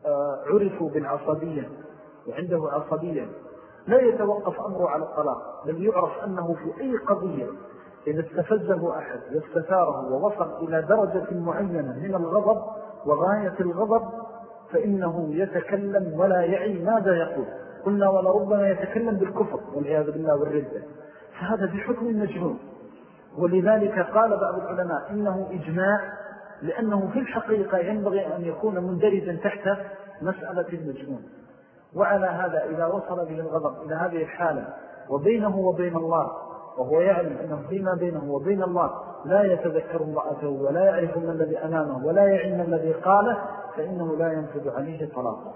S1: آه، عرفوا بالعصبية وعنده عصبية لا يتوقف أمره على الطلاق بل يعرف أنه في أي قضية إذا استفزه أحد واستثاره ووصل إلى درجة معينة من الغضب وغاية الغضب فإنه يتكلم ولا يعي ماذا يقول. قلنا ولربما يتكلم بالكفر والعياذ بالله والردة. فهذا بحكم المجنون ولذلك قال بعض العلماء إنه إجماع لأنه في الحقيقة ينبغي أن يكون مندرجا تحت مسألة المجنون وعلى هذا إذا وصل به الغضب إلى هذه الحالة وبينه وبين الله وهو يعلم أنه فيما بينه وبين الله لا يتذكر امرأته ولا يعرف من الذي أمامه ولا يعلم الذي قاله فإنه لا ينفذ عليه طلاقه.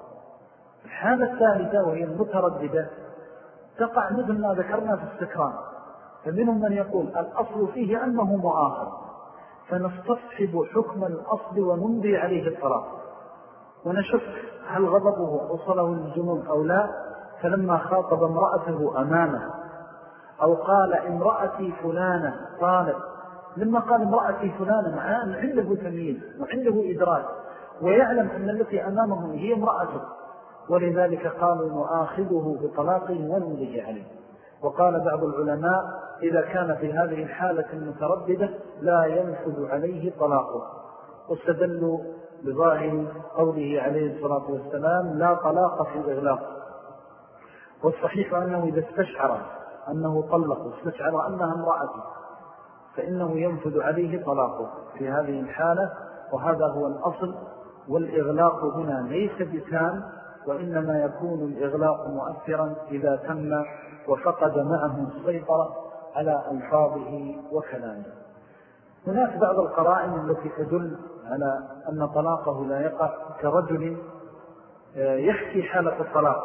S1: الحالة الثالثة وهي المترددة. تقع مثل ما ذكرنا في السكران. فمنهم من يقول الأصل فيه أنه مؤاخر فنستصحب حكم الأصل ونمضي عليه الطلاق. ونشك هل غضبه أصله للجنون أو لا فلما خاطب امرأته أمامه أو قال امرأتي فلانة قالت لما قال امرأتي فلانة معاه عنده تمييز وعنده إدراك ويعلم أن التي أمامه هي امرأته. ولذلك قالوا نؤاخذه بطلاقه ونمضي عليه وقال بعض العلماء إذا كان في هذه الحالة المترددة لا ينفذ عليه طلاقه. واستدلوا بظاهر قوله عليه الصلاة والسلام لا طلاق في الإغلاق والصحيح أنه إذا استشعر أنه طلق واستشعر أنها امرأته فإنه ينفذ عليه طلاقه في هذه الحالة وهذا هو الأصل والإغلاق هنا ليس بكام وإنما يكون الإغلاق مؤثرا إذا تم وفقد معه السيطرة على ألفاظه وكلامه. هناك بعض القرائن التي تدل على أن طلاقه لا يقع كرجل آه، يحكي حالة الطلاق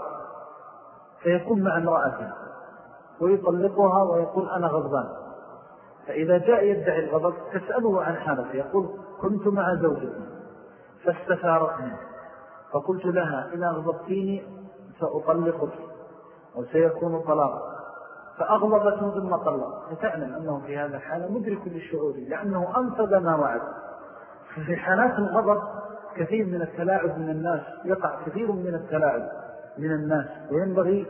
S1: فيكون مع امرأته. ويطلقها ويقول أنا غضبان. فإذا جاء يدعي الغضب تسأله عن حالته يقول كنت مع زوجتي فاستثارتني فقلت لها إذا غضبتيني سأطلقك وسيكون طلاق فأغضبته ثم طلق. فتعلم أنه في هذا الحالة مدرك للشعور لأنه أنفذ ما وعد. ففي حالات الغضب كثير من التلاعب من الناس يقع كثير من التلاعب من الناس وينبغي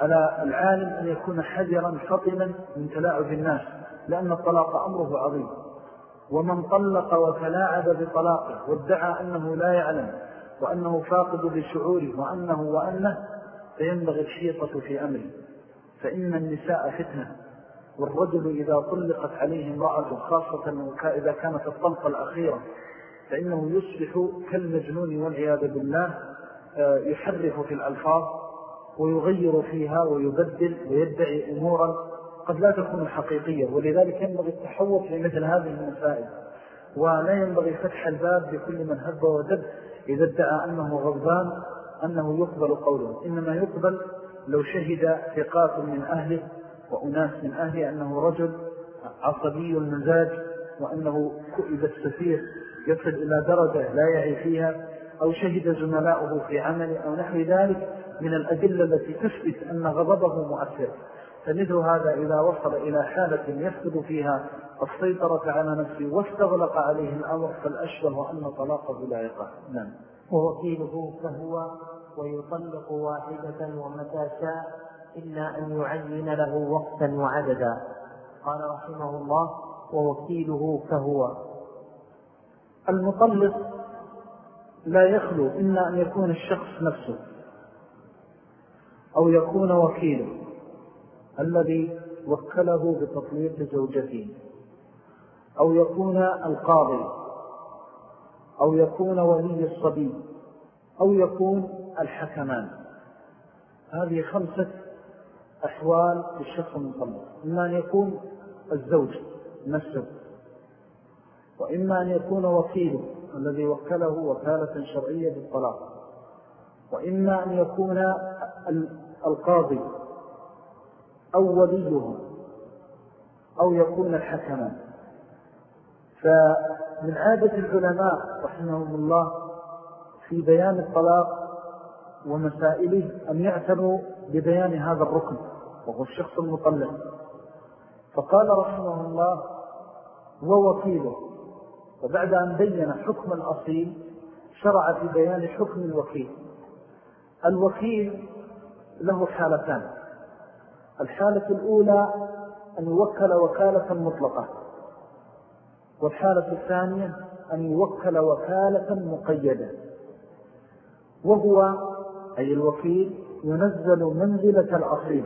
S1: على العالم أن يكون حذرا فطنا من تلاعب الناس لأن الطلاق أمره عظيم. ومن طلق وتلاعب بطلاقه وادعى أنه لا يعلم وأنه فاقد لشعوره وأنه وأنه فينبغي الحيطة في أمره. فإن النساء فتنة والرجل إذا طلقت عليه امرأة خاصة إذا كانت الطلقة الأخيرة فإنه يصبح كالمجنون والعياذ بالله آه، يحرف في الألفاظ ويغير فيها ويبدل ويدعي أمورا قد لا تكون حقيقية ولذلك ينبغي التحوط لمثل هذه المسائل. ولا ينبغي فتح الباب لكل من هب ودب إذا ادعى أنه غضبان أنه يقبل قوله. إنما يقبل لو شهد ثقات من أهله وأناس من أهله أنه رجل عصبي المزاج وأنه كئب السفير يصل إلى درجة لا يعي فيها أو شهد زملاؤه في عمله أو نحو ذلك. من الأدلة التي تثبت أن غضبه مؤثر. فمثل هذا إذا وصل إلى حالة يفقد فيها السيطرة على نفسه واستغلق عليه الأمر فالأشبه أن طلاقه لا يقع. نعم.
S2: ووكيله فهو ويطلق واحدة ومتى شاء إلا أن يعين له وقتا وعددا. قال رحمه الله ووكيله فهو.
S1: المطلق لا يخلو إلا أن يكون الشخص نفسه. أو يكون وكيله الذي وكله بتطليق زوجته أو يكون القاضي أو يكون ولي الصبي أو يكون الحكمان. هذه خمسة أحوال للشخص المطلق إما أن يكون الزوج نفسه وإما أن يكون وكيله الذي وكله وكالة شرعية بالطلاق. وإما أن يكون القاضي أو وليه أو يكون الحكمان فمن عادة العلماء رحمهم الله في بيان الطلاق ومسائله أن يعتنوا ببيان هذا الركن وهو الشخص المطلق. فقال رحمه الله ووكيله وبعد أن بين حكم الأصيل شرع في بيان حكم الوكيل. الوكيل له حالتان. الحالة الأولى أن يوكل وكالة مطلقة. والحالة الثانية أن يوكل وكالة مقيدة. وهو أي الوكيل ينزل منزلة الأصيل.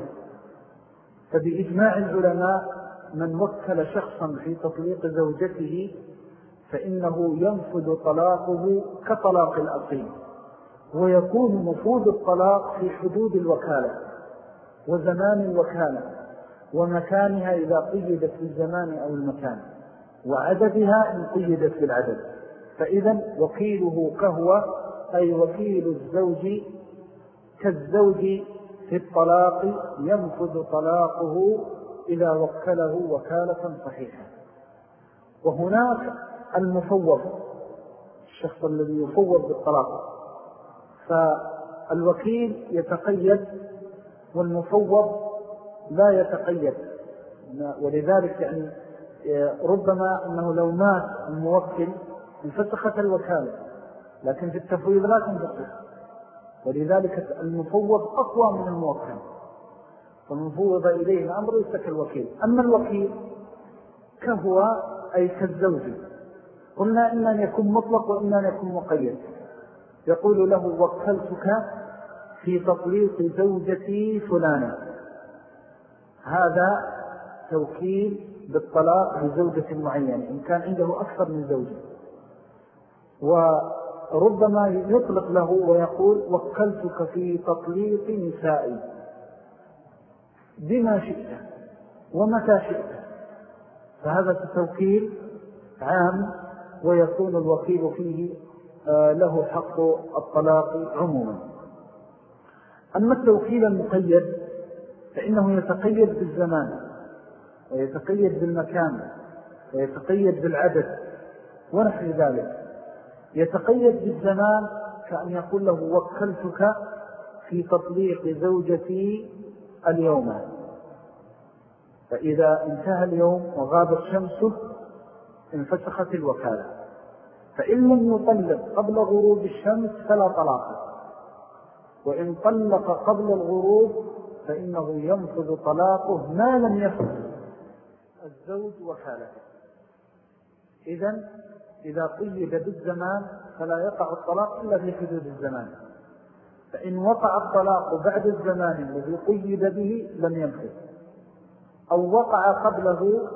S1: فبإجماع العلماء من وكل شخصا في تطليق زوجته فإنه ينفذ طلاقه كطلاق الأصيل. ويكون نفوذ الطلاق في حدود الوكالة وزمان الوكالة ومكانها إذا قيدت في الزمان أو المكان وعددها إن قيدت بالعدد. فإذا وكيله كهو أي وكيل الزوج كالزوج في الطلاق ينفذ طلاقه إذا وكله وكالة صحيحة. وهناك المفوض الشخص الذي يفوض بالطلاق فالوكيل يتقيد والمفوض لا يتقيد. ولذلك يعني ربما أنه لو مات الموكل انفسخت الوكالة لكن في التفويض لا تنفسخ. ولذلك المفوض أقوى من الموكل. فمفوض إليه الأمر يسك الوكيل. أما الوكيل كهو أي كالزوج. قلنا إما أن يكون مطلق وإما أن يكون مقيد. يقول له وكلتك في تطليق زوجتي فلانة. هذا توكيل بالطلاق لزوجة معينة إن كان عنده أكثر من زوجة. وربما يطلق له ويقول وكلتك في تطليق نسائي. بما شئت ومتى شئت. فهذا التوكيل عام ويكون الوكيل فيه له حق الطلاق عموما. أما التوكيل المقيد فإنه يتقيد بالزمان ويتقيد بالمكان ويتقيد بالعدد ونحن ذلك. يتقيد بالزمان كأن يقول له وكلتك في تطليق زوجتي اليوم. فإذا انتهى اليوم وغابت شمسه انفسخت الوكالة. فإن لم يطلق قبل غروب الشمس فلا طلاق. وإن طلق قبل الغروب فإنه ينفذ طلاقه ما لم يفضل الزوج وكالته إذن إذا قيد بالزمان فلا يقع الطلاق إلا في حدود الزمان. فإن وقع الطلاق بعد الزمان الذي قيد به لم ينفذ. أو وقع قبله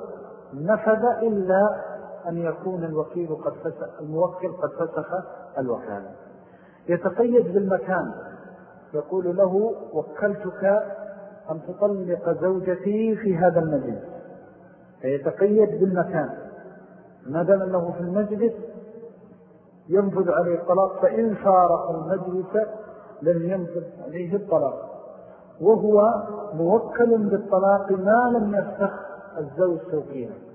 S1: نفذ إلا أن يكون الوكيل قد فسخ الموكل قد فسخ الوكالة. يتقيد بالمكان. يقول له وكلتك أن تطلق زوجتي في هذا المجلس. فيتقيد بالمكان. ما دام أنه في المجلس ينفذ عليه الطلاق فإن فارق المجلس لم ينفذ عليه الطلاق. وهو موكل بالطلاق ما لم يفسخ الزوج توكيله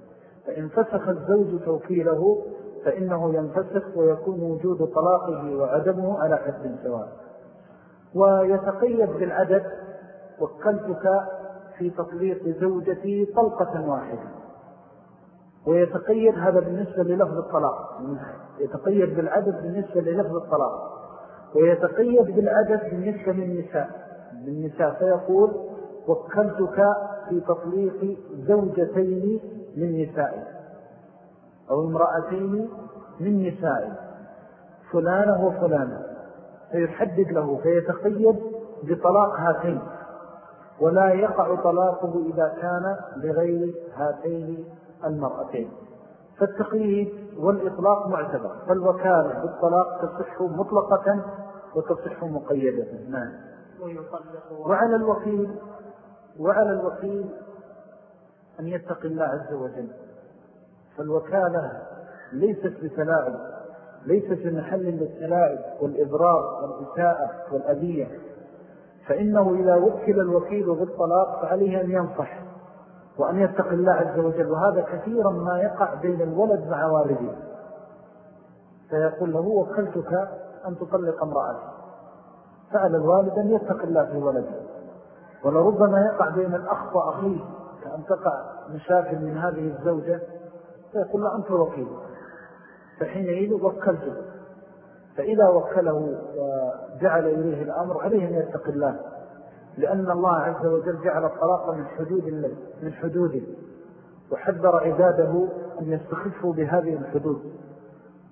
S1: فإن فسخ الزوج توكيله فإنه ينفسخ ويكون وجود طلاقه وعدمه على حد سواء. ويتقيد بالعدد وكلتك في تطليق زوجتي طلقة واحدة. ويتقيد هذا بالنسبة للفظ الطلاق. يتقيد بالعدد بالنسبة للفظ الطلاق. ويتقيد بالعدد بالنسبة للنساء. للنساء فيقول وكلتك في تطليق زوجتين من نسائي أو امرأتين من نسائي فلانة وفلانة. فيحدد له فيتقيد بطلاق هاتين. ولا يقع طلاقه إذا كان بغير هاتين المرأتين. فالتقييد والإطلاق معتبر. فالوكالة بالطلاق تصح مطلقة وتصح مقيدة. نعم. وعلى الوكيل وعلى الوكيل أن يتقي الله عز وجل. فالوكالة ليست بتلاعب ليست في محل للتلاعب والإضرار والإساءة والأذية. فإنه إذا وكل الوكيل بالطلاق فعليه أن ينصح وأن يتقي الله عز وجل. وهذا كثيرا ما يقع بين الولد مع والده. فيقول له وكلتك أن تطلق امرأتي فعل الوالد أن يتقي الله في ولده. ولربما يقع بين الأخ وأخيه كأن تقع مشاكل من هذه الزوجة فيقول له أنت وكيل. فحينئذ وكلته. فإذا وكله وجعل إليه الأمر عليه أن يتقي الله. لأن الله عز وجل جعل الطلاق من حدود الله من حدوده. وحذر عباده أن يستخفوا بهذه الحدود.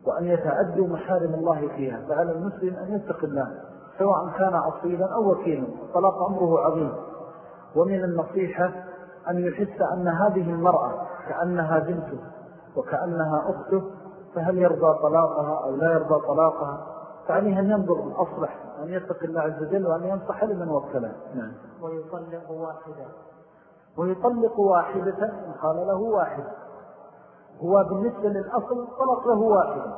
S1: وأن يتعدوا محارم الله فيها. فعلى المسلم أن يتق الله. سواء كان أصيلا أو وكيلا. الطلاق أمره عظيم. ومن النصيحة أن يحس أن هذه المرأة كأنها بنته وكأنها أخته فهل يرضى طلاقها أو لا يرضى طلاقها؟ فعليه أن ينظر الأصلح أن يتق الله عز وجل وأن ينصح لمن وكله
S2: نعم. ويطلق واحدة.
S1: ويطلق واحدة إن قال له واحد. هو بالنسبة للأصل طلق له واحدة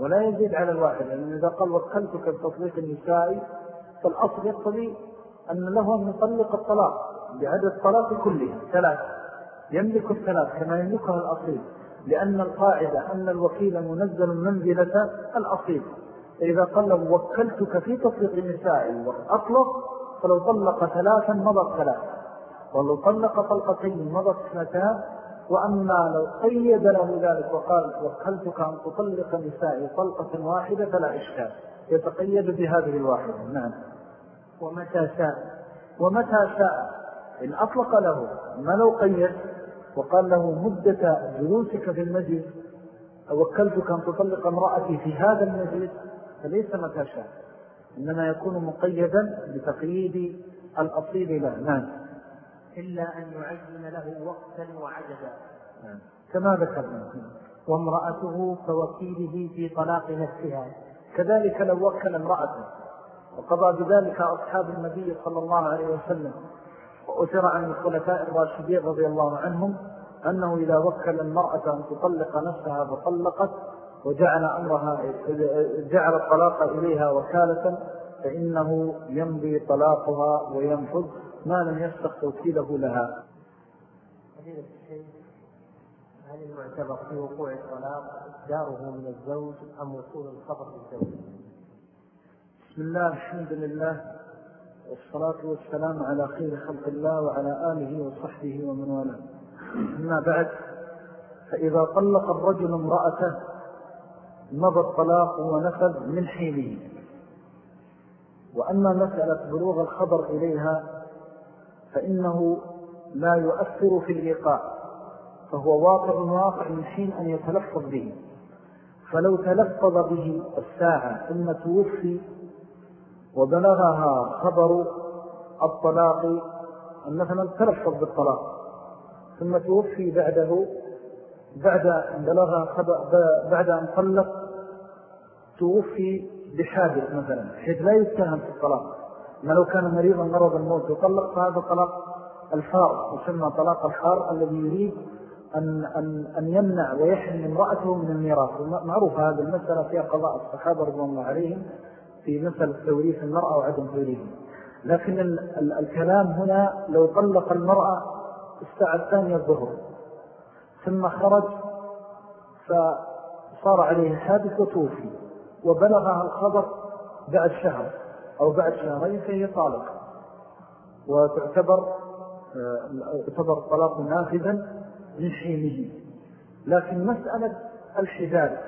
S1: ولا يزيد على الواحد لأن إذا قال وكلتك بتطليق النساء فالأصل يقتضي أن له أن يطلق الطلاق. بعدد الطلاق كله ثلاث. يملك الثلاث كما يملكها الأصيل لأن القاعدة أن الوكيل منزل منزلة الأصيل. فإذا قال له وكلتك في تطلق نسائي وأطلق فلو طلق ثلاثا مضت ثلاث. ولو طلق طلقتين مضت اثنتان وأما لو قيد له ذلك وقال وكلتك أن تطلق نسائي طلقة واحدة فلا إشكال. يتقيد بهذه الواحدة. نعم.
S2: ومتى شاء؟
S1: ومتى شاء؟ إن أطلق له ما لو قيد وقال له مدة جلوسك في المجلس وكلتك أن تطلق امرأتي في هذا المجلس فليس متى شاء. إنما يكون مقيدا بتقييد الأصيل له. نعم.
S2: إلا أن يعين له وقتا وعددا.
S1: نعم. كما ذكرنا.
S2: وامرأته كوكيله في طلاق نفسها.
S1: كذلك لو وكل امرأته. وقضى بذلك أصحاب النبي صلى الله عليه وسلم. وأثر عن الخلفاء الراشدين رضي الله عنهم أنه إذا وكل المرأة أن تطلق نفسها فطلقت وجعل أمرها جعل الطلاق إليها وكالة فإنه يمضي طلاقها وينفذ ما لم يسبق توكيله لها.
S2: هل المعتبر في وقوع الطلاق داره من الزوج أم وصول الخبر للزوج؟
S1: بسم الله الحمد لله. والصلاة والسلام على خير خلق الله وعلى آله وصحبه ومن والاه. أما بعد فإذا طلق الرجل امرأته مضى الطلاق ونفذ من حينه. وأما مسألة بلوغ الخبر إليها فإنه لا يؤثر في الإيقاع فهو واقع واقع من حين أن يتلفظ به. فلو تلفظ به الساعة ثم توفي وبلغها خبر الطلاق مثلا تلفظ بالطلاق ثم توفي بعده بعد أن بلغها خبر بعد أن طلق توفي بحادث مثلا حيث لا يتهم في الطلاق. ما لو كان مريضا مرض الموت وطلق فهذا طلاق الفار يسمى طلاق الحار الذي يريد أن, أن, أن يمنع ويحرم امرأته من الميراث. معروف هذا المسألة فيها قضاء الصحابة رضي الله عليهم. في مسألة توريث المرأة وعدم توريثه لكن ال ال الكلام هنا لو طلق المرأة الساعة الثانية الظهر ثم خرج فصار عليه حادث وتوفي وبلغها الخبر بعد شهر أو بعد شهرين فهي طالق وتعتبر تعتبر الطلاق نافذا من حينه. لكن مسألة الحداد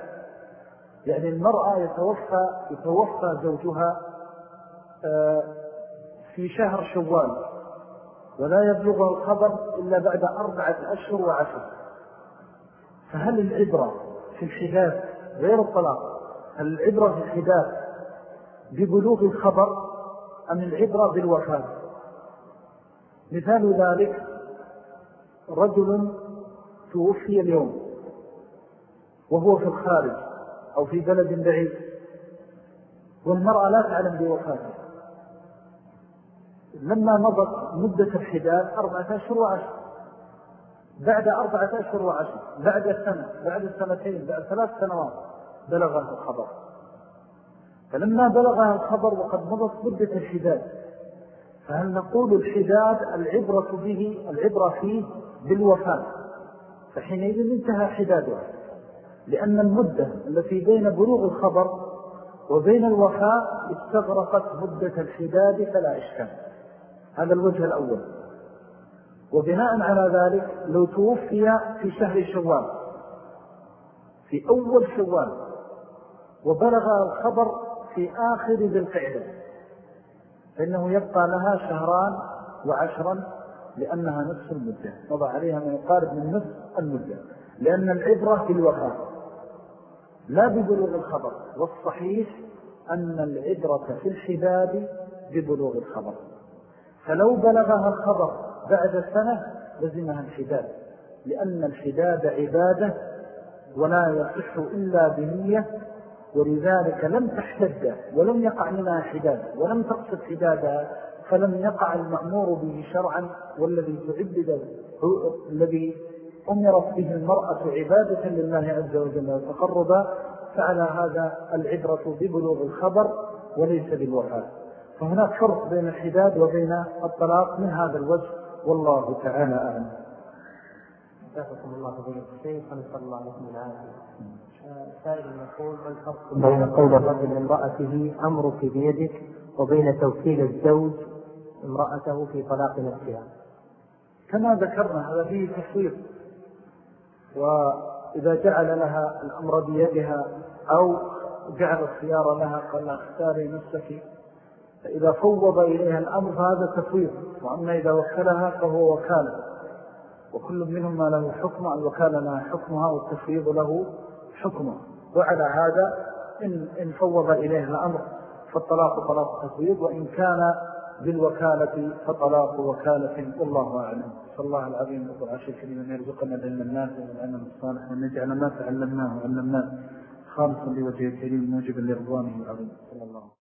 S1: يعني المرأة يتوفى, يتوفى زوجها آه، في شهر شوال ولا يبلغ الخبر إلا بعد أربعة أشهر وعشر. فهل العبرة في الحداد غير الطلاق؟ هل العبرة في الحداد ببلوغ الخبر أم العبرة بالوفاة؟ مثال ذلك رجل توفي اليوم وهو في الخارج. أو في بلد بعيد. والمرأة لا تعلم بوفاته لما مضت مدة الحداد أربعة أشهر وعشر. بعد أربعة أشهر وعشر بعد سنة بعد سنتين بعد ثلاث سنوات بلغها الخبر. فلما بلغها الخبر وقد مضت مدة الحداد فهل نقول الحداد العبرة به العبرة فيه بالوفاة؟ فحينئذ انتهى حدادها لأن المدة التي بين بلوغ الخبر وبين الوفاء استغرقت مدة الحداد فلا إشكال. هذا الوجه الأول. وبناء على ذلك لو توفي في شهر شوال في أول شوال وبلغ الخبر في آخر ذي القعدة فإنه يبقى لها شهران وعشرا لأنها نصف المدة. وضع عليها ما يقارب من نصف المدة لأن العبرة بالوفاة لا ببلوغ الخبر. والصحيح أن العبرة في الحداد ببلوغ الخبر. فلو بلغها الخبر بعد سنة لزمها الحداد لأن الحداد عبادة ولا يصح إلا بنية ولذلك لم تحتد ولم يقع منها حداد ولم تقصد حدادها فلم يقع المأمور به شرعا والذي تعدد الذي أمرت به المرأة عبادة لله عز وجل وتقربا فعلى هذا العبرة ببلوغ الخبر وليس بالوفاة فهناك فرق بين الحداد وبين الطلاق من هذا الوجه والله تعالى أعلم
S2: جزاكم الله فضيلة الشيخ ونسأل الله لكم العافية. سائل يقول ما الفرق بين قول الرجل لامرأته أمرك بيدك وبين توكيل الزوج امرأته في طلاق نفسها؟
S1: كما ذكرنا هذا فيه تفصيل وإذا جعل لها الأمر بيدها أو جعل الخيار لها قال اختاري نفسك فإذا فوض إليها الأمر فهذا تفويض وأما إذا وكلها فهو وكالة. وكل منهما له حكم الوكالة لها حكمها والتفويض له حكمه. وعلى هذا إن, إن فوض إليه الأمر فالطلاق طلاق تفويض وإن كان بالوكالة فطلاق وكالة والله أعلم. صلى الله العظيم وضع الكريم أن يرزقنا لأن الناس والعلم الصالح وأن يجعل ما تعلمناه وعلمناه خالصا لوجه الكريم موجبا لرضوانه العظيم. صلى الله